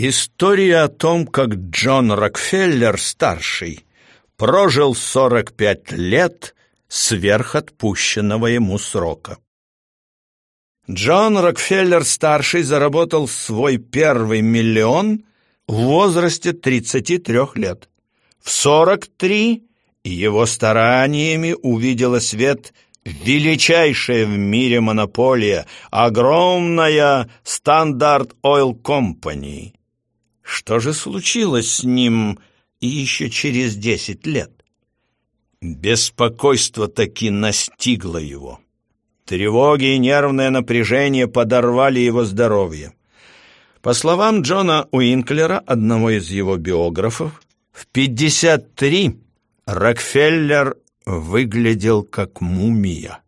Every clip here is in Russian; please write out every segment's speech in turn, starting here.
История о том, как Джон Рокфеллер-старший прожил 45 лет сверх отпущенного ему срока. Джон Рокфеллер-старший заработал свой первый миллион в возрасте 33 лет. В 43 его стараниями увидела свет величайшая в мире монополия, огромная Standard Oil Company. Что же случилось с ним еще через десять лет? Беспокойство таки настигло его. Тревоги и нервное напряжение подорвали его здоровье. По словам Джона Уинклера, одного из его биографов, в 53 Рокфеллер выглядел как мумия.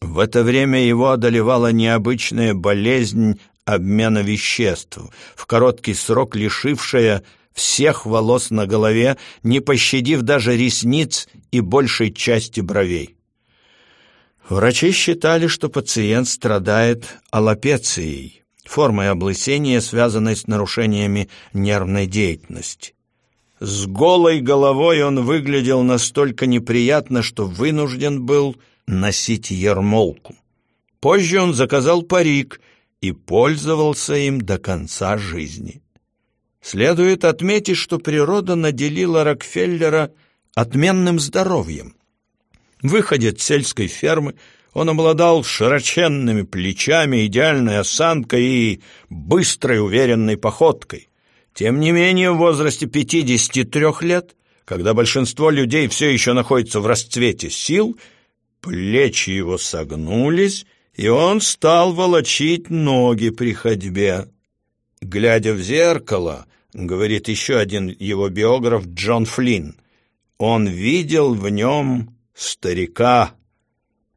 В это время его одолевала необычная болезнь обмена веществ, в короткий срок лишившая всех волос на голове, не пощадив даже ресниц и большей части бровей. Врачи считали, что пациент страдает аллопецией, формой облысения, связанной с нарушениями нервной деятельности. С голой головой он выглядел настолько неприятно, что вынужден был носить ермолку. Позже он заказал парик — и пользовался им до конца жизни. Следует отметить, что природа наделила Рокфеллера отменным здоровьем. Выходец сельской фермы, он обладал широченными плечами, идеальной осанкой и быстрой уверенной походкой. Тем не менее, в возрасте 53 лет, когда большинство людей все еще находится в расцвете сил, плечи его согнулись, и он стал волочить ноги при ходьбе. Глядя в зеркало, говорит еще один его биограф Джон Флинн, он видел в нем старика.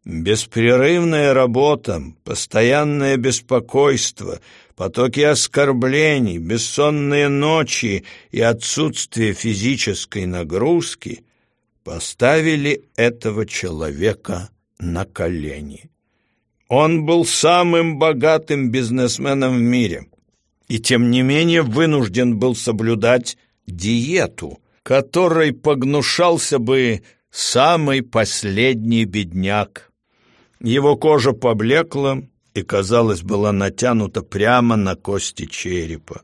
Беспрерывная работа, постоянное беспокойство, потоки оскорблений, бессонные ночи и отсутствие физической нагрузки поставили этого человека на колени. Он был самым богатым бизнесменом в мире и, тем не менее, вынужден был соблюдать диету, которой погнушался бы самый последний бедняк. Его кожа поблекла и, казалось, была натянута прямо на кости черепа.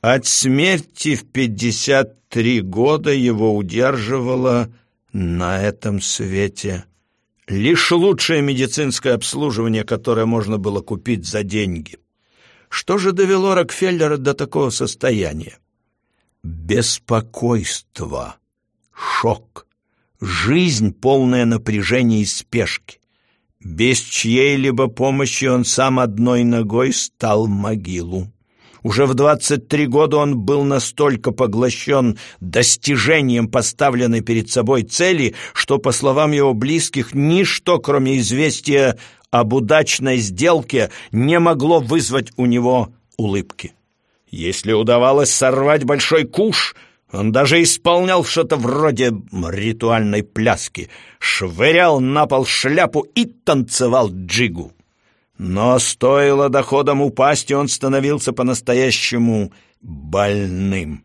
От смерти в пятьдесят три года его удерживало на этом свете Лишь лучшее медицинское обслуживание, которое можно было купить за деньги. Что же довело Рокфеллера до такого состояния? Беспокойство, шок, жизнь, полная напряжения и спешки. Без чьей-либо помощи он сам одной ногой стал могилу. Уже в 23 года он был настолько поглощен достижением поставленной перед собой цели, что, по словам его близких, ничто, кроме известия об удачной сделке, не могло вызвать у него улыбки. Если удавалось сорвать большой куш, он даже исполнял что-то вроде ритуальной пляски, швырял на пол шляпу и танцевал джигу. Но стоило доходам упасть, и он становился по-настоящему больным.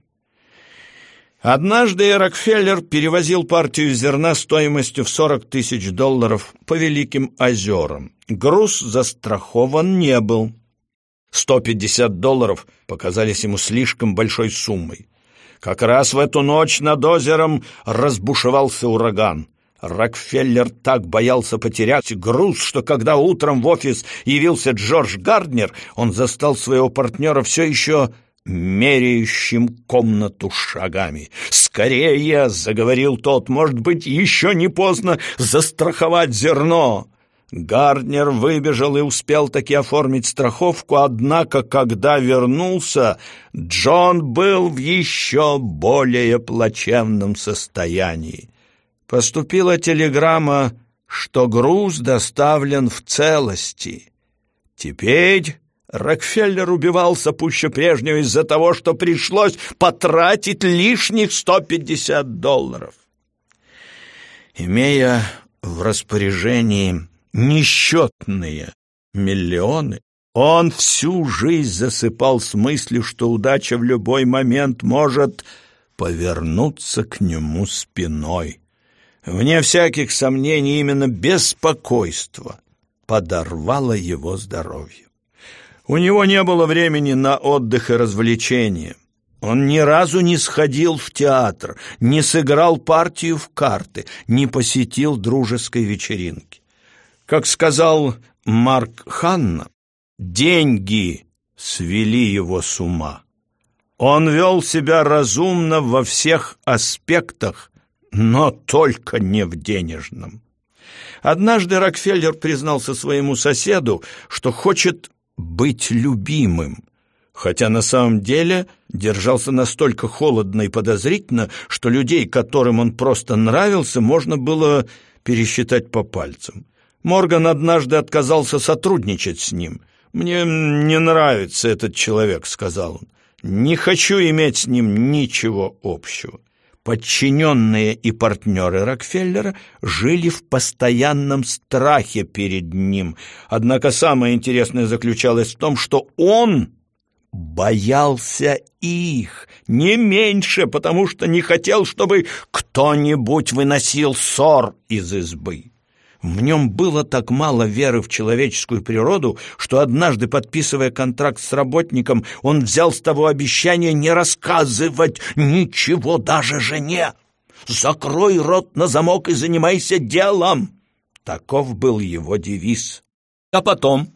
Однажды Рокфеллер перевозил партию зерна стоимостью в 40 тысяч долларов по Великим озерам. Груз застрахован не был. 150 долларов показались ему слишком большой суммой. Как раз в эту ночь над озером разбушевался ураган. Рокфеллер так боялся потерять груз, что когда утром в офис явился Джордж Гарднер, он застал своего партнера все еще меряющим комнату шагами. «Скорее!» — заговорил тот. «Может быть, еще не поздно застраховать зерно!» Гарднер выбежал и успел таки оформить страховку, однако, когда вернулся, Джон был в еще более плачевном состоянии поступила телеграмма, что груз доставлен в целости. Теперь Рокфеллер убивался пуще прежнего из-за того, что пришлось потратить лишних 150 долларов. Имея в распоряжении несчетные миллионы, Он всю жизнь засыпал с мыслью, что удача в любой момент может повернуться к нему спиной. Вне всяких сомнений, именно беспокойство подорвало его здоровье. У него не было времени на отдых и развлечения. Он ни разу не сходил в театр, не сыграл партию в карты, не посетил дружеской вечеринки. Как сказал Марк Ханна, деньги свели его с ума. Он вел себя разумно во всех аспектах, но только не в денежном. Однажды Рокфеллер признался своему соседу, что хочет быть любимым, хотя на самом деле держался настолько холодно и подозрительно, что людей, которым он просто нравился, можно было пересчитать по пальцам. Морган однажды отказался сотрудничать с ним. «Мне не нравится этот человек», — сказал он. «Не хочу иметь с ним ничего общего». Подчиненные и партнеры Рокфеллера жили в постоянном страхе перед ним. Однако самое интересное заключалось в том, что он боялся их не меньше, потому что не хотел, чтобы кто-нибудь выносил ссор из избы. В нем было так мало веры в человеческую природу, что однажды, подписывая контракт с работником, он взял с того обещание не рассказывать ничего даже жене. «Закрой рот на замок и занимайся делом!» Таков был его девиз. А потом,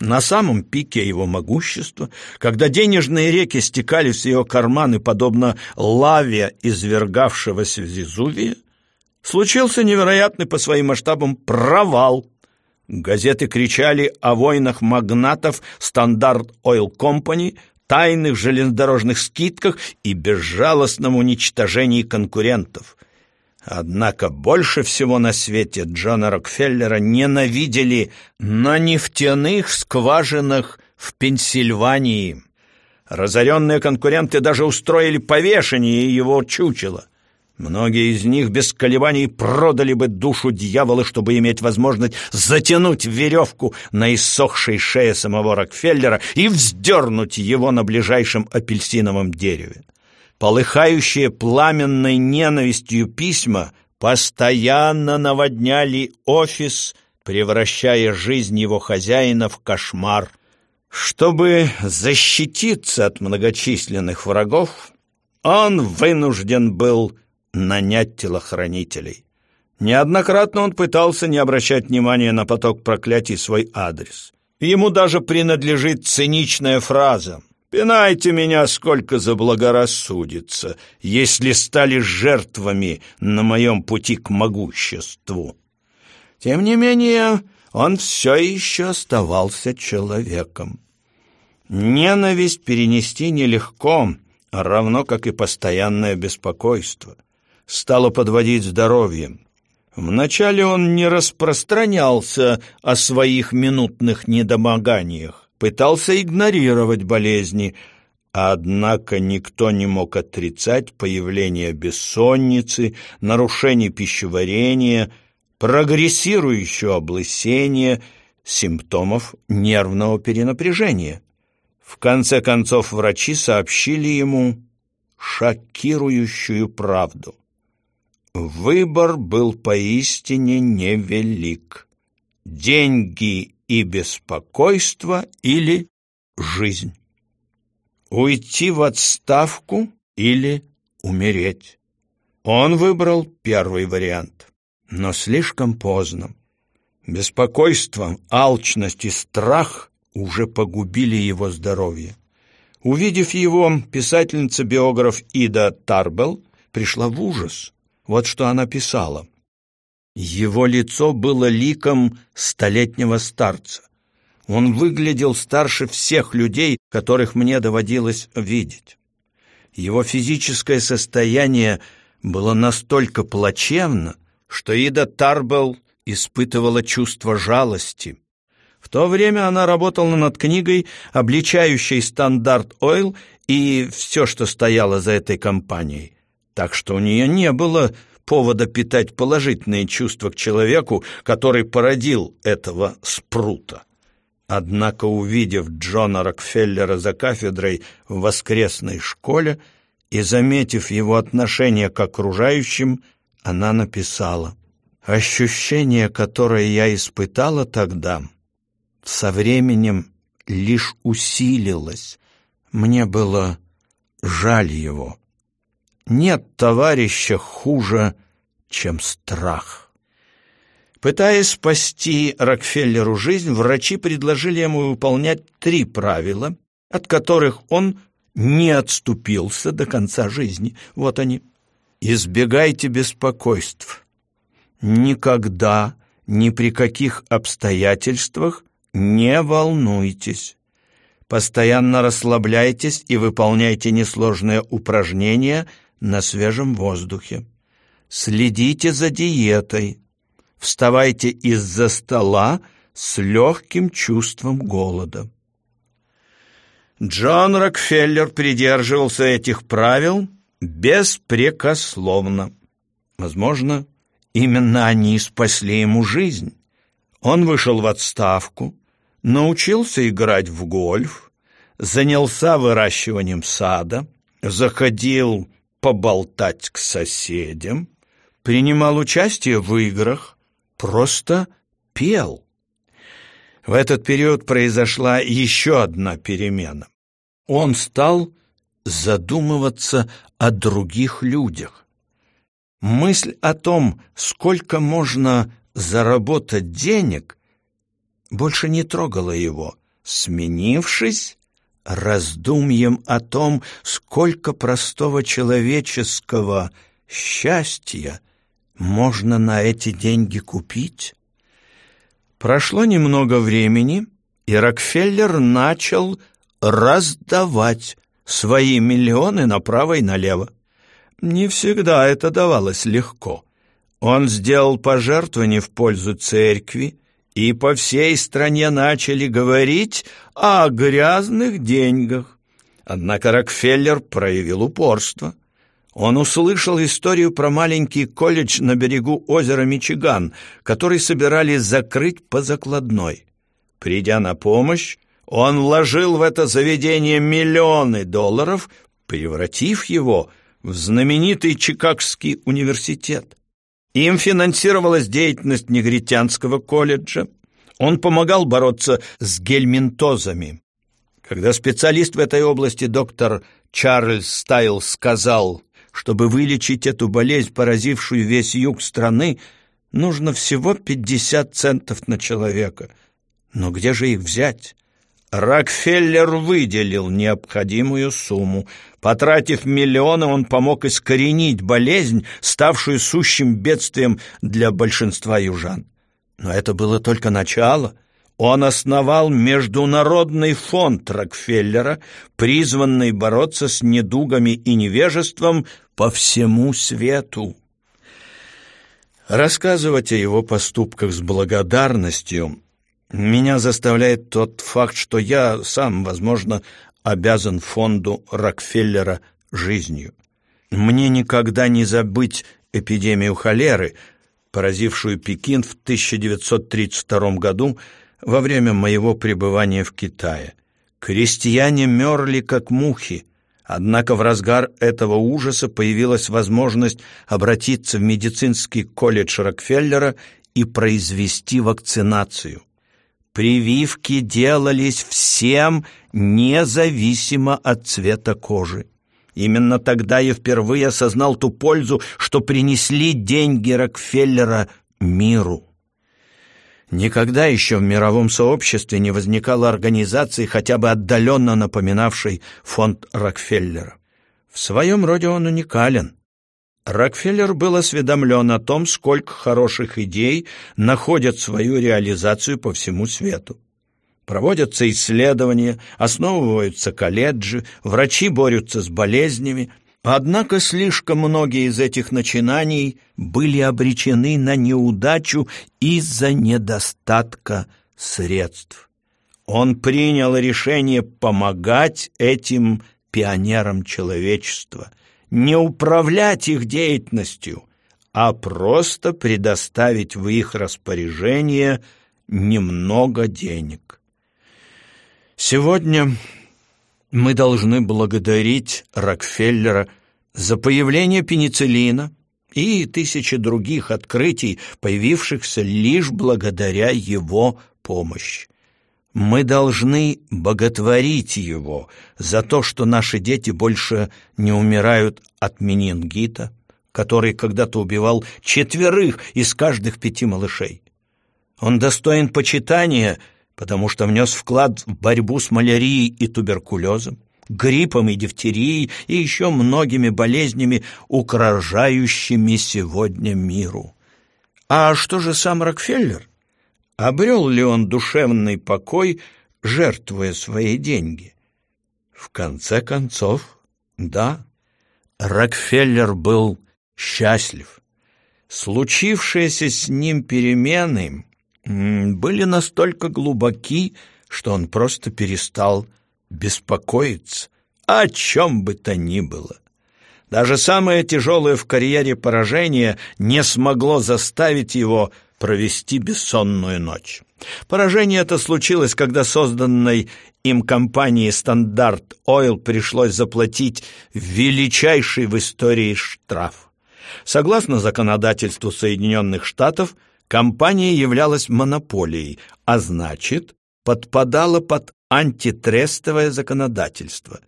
на самом пике его могущества, когда денежные реки стекали в ее карманы, подобно лаве извергавшегося в Везувия, случился невероятный по своим масштабам провал. Газеты кричали о войнах магнатов Стандарт Ойл Компани, тайных железнодорожных скидках и безжалостном уничтожении конкурентов. Однако больше всего на свете Джона Рокфеллера ненавидели на нефтяных скважинах в Пенсильвании. Разоренные конкуренты даже устроили повешение его чучела – Многие из них без колебаний продали бы душу дьявола, чтобы иметь возможность затянуть веревку на иссохшей шее самого Рокфеллера и вздернуть его на ближайшем апельсиновом дереве. Полыхающие пламенной ненавистью письма постоянно наводняли офис, превращая жизнь его хозяина в кошмар. Чтобы защититься от многочисленных врагов, он вынужден был нанять телохранителей. Неоднократно он пытался не обращать внимания на поток проклятий свой адрес. Ему даже принадлежит циничная фраза «Пинайте меня, сколько заблагорассудится, если стали жертвами на моем пути к могуществу». Тем не менее, он все еще оставался человеком. Ненависть перенести нелегко, равно как и постоянное беспокойство стало подводить здоровье. Вначале он не распространялся о своих минутных недомоганиях, пытался игнорировать болезни, однако никто не мог отрицать появление бессонницы, нарушений пищеварения, прогрессирующего облысения, симптомов нервного перенапряжения. В конце концов врачи сообщили ему шокирующую правду – Выбор был поистине невелик. Деньги и беспокойство или жизнь. Уйти в отставку или умереть. Он выбрал первый вариант, но слишком поздно. Беспокойство, алчность и страх уже погубили его здоровье. Увидев его, писательница-биограф Ида Тарбелл пришла в ужас – вот что она писала. Его лицо было ликом столетнего старца. Он выглядел старше всех людей, которых мне доводилось видеть. Его физическое состояние было настолько плачевно, что Ида Тарбелл испытывала чувство жалости. В то время она работала над книгой, обличающей стандарт Ойл и все, что стояло за этой компанией так что у нее не было повода питать положительные чувства к человеку, который породил этого спрута. Однако, увидев Джона Рокфеллера за кафедрой в воскресной школе и заметив его отношение к окружающим, она написала «Ощущение, которое я испытала тогда, со временем лишь усилилось. Мне было жаль его. Нет товарища хуже, чем страх». Пытаясь спасти Рокфеллеру жизнь, врачи предложили ему выполнять три правила, от которых он не отступился до конца жизни. Вот они. Избегайте беспокойств. Никогда, ни при каких обстоятельствах не волнуйтесь. Постоянно расслабляйтесь и выполняйте несложные упражнения на свежем воздухе. Следите за диетой вставайте из-за стола с легким чувством голода. Джон Рокфеллер придерживался этих правил беспрекословно. Возможно, именно они спасли ему жизнь. Он вышел в отставку, научился играть в гольф, занялся выращиванием сада, заходил поболтать к соседям, принимал участие в играх, просто пел. В этот период произошла еще одна перемена. Он стал задумываться о других людях. Мысль о том, сколько можно заработать денег, больше не трогала его, сменившись раздумьем о том, сколько простого человеческого счастья можно на эти деньги купить? Прошло немного времени, и Рокфеллер начал раздавать свои миллионы направо и налево. Не всегда это давалось легко. Он сделал пожертвование в пользу церкви, и по всей стране начали говорить о грязных деньгах. Однако Рокфеллер проявил упорство – он услышал историю про маленький колледж на берегу озера Мичиган, который собирались закрыть по закладной. Придя на помощь, он вложил в это заведение миллионы долларов, превратив его в знаменитый Чикагский университет. Им финансировалась деятельность негритянского колледжа. Он помогал бороться с гельминтозами. Когда специалист в этой области доктор Чарльз Стайл сказал чтобы вылечить эту болезнь, поразившую весь юг страны, нужно всего 50 центов на человека. Но где же их взять? Рокфеллер выделил необходимую сумму. Потратив миллионы, он помог искоренить болезнь, ставшую сущим бедствием для большинства южан. Но это было только начало — он основал Международный фонд Рокфеллера, призванный бороться с недугами и невежеством по всему свету. Рассказывать о его поступках с благодарностью меня заставляет тот факт, что я сам, возможно, обязан фонду Рокфеллера жизнью. Мне никогда не забыть эпидемию холеры, поразившую Пекин в 1932 году во время моего пребывания в Китае. Крестьяне мерли, как мухи, Однако в разгар этого ужаса появилась возможность обратиться в медицинский колледж Рокфеллера и произвести вакцинацию. Прививки делались всем, независимо от цвета кожи. Именно тогда я впервые осознал ту пользу, что принесли деньги Рокфеллера миру. Никогда еще в мировом сообществе не возникало организации, хотя бы отдаленно напоминавшей фонд Рокфеллера. В своем роде он уникален. Рокфеллер был осведомлен о том, сколько хороших идей находят свою реализацию по всему свету. Проводятся исследования, основываются колледжи, врачи борются с болезнями – Однако слишком многие из этих начинаний были обречены на неудачу из-за недостатка средств. Он принял решение помогать этим пионерам человечества, не управлять их деятельностью, а просто предоставить в их распоряжение немного денег. Сегодня мы должны благодарить Рокфеллера за появление пенициллина и тысячи других открытий, появившихся лишь благодаря его помощи. Мы должны боготворить его за то, что наши дети больше не умирают от менингита, который когда-то убивал четверых из каждых пяти малышей. Он достоин почитания, потому что внес вклад в борьбу с малярией и туберкулезом, гриппом и дифтерией и еще многими болезнями, угрожающими сегодня миру. А что же сам Рокфеллер? Обрел ли он душевный покой, жертвуя свои деньги? В конце концов, да, Рокфеллер был счастлив. Случившиеся с ним перемены были настолько глубоки, что он просто перестал беспокоиться о чем бы то ни было. Даже самое тяжелое в карьере поражение не смогло заставить его провести бессонную ночь. Поражение это случилось, когда созданной им компании «Стандарт Ойл» пришлось заплатить величайший в истории штраф. Согласно законодательству Соединенных Штатов, компания являлась монополией, а значит, подпадала под антитрестовое законодательство.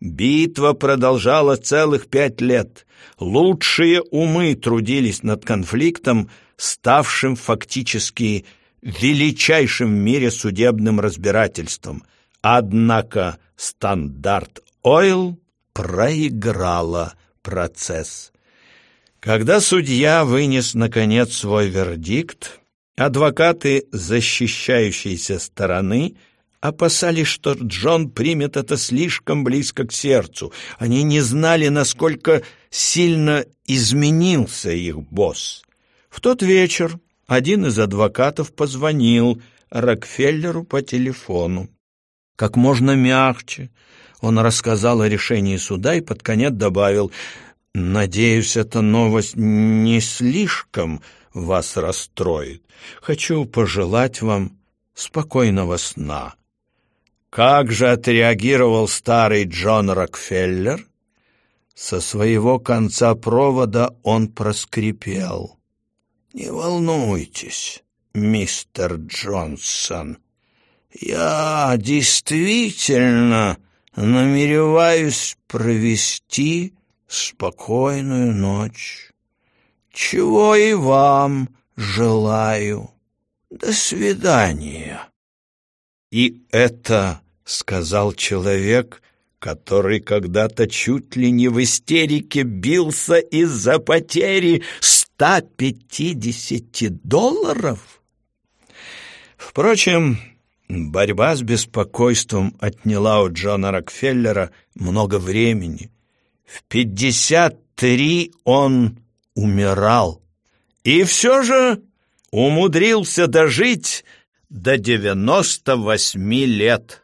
Битва продолжала целых пять лет. Лучшие умы трудились над конфликтом, ставшим фактически величайшим в мире судебным разбирательством. Однако стандарт Ойл проиграла процесс. Когда судья вынес, наконец, свой вердикт, адвокаты защищающейся стороны опасались, что Джон примет это слишком близко к сердцу. Они не знали, насколько сильно изменился их босс. В тот вечер один из адвокатов позвонил Рокфеллеру по телефону. Как можно мягче он рассказал о решении суда и под конец добавил «Надеюсь, эта новость не слишком вас расстроит. Хочу пожелать вам спокойного сна». Как же отреагировал старый Джон Рокфеллер? Со своего конца провода он проскрипел. «Не волнуйтесь, мистер Джонсон, я действительно намереваюсь провести спокойную ночь, чего и вам желаю. До свидания». И это сказал человек, который когда-то чуть ли не в истерике бился из-за потери 150 долларов. Впрочем, борьба с беспокойством отняла у Джона Рокфеллера много времени. В 53 он умирал. И все же умудрился дожить до девяносто восьми лет.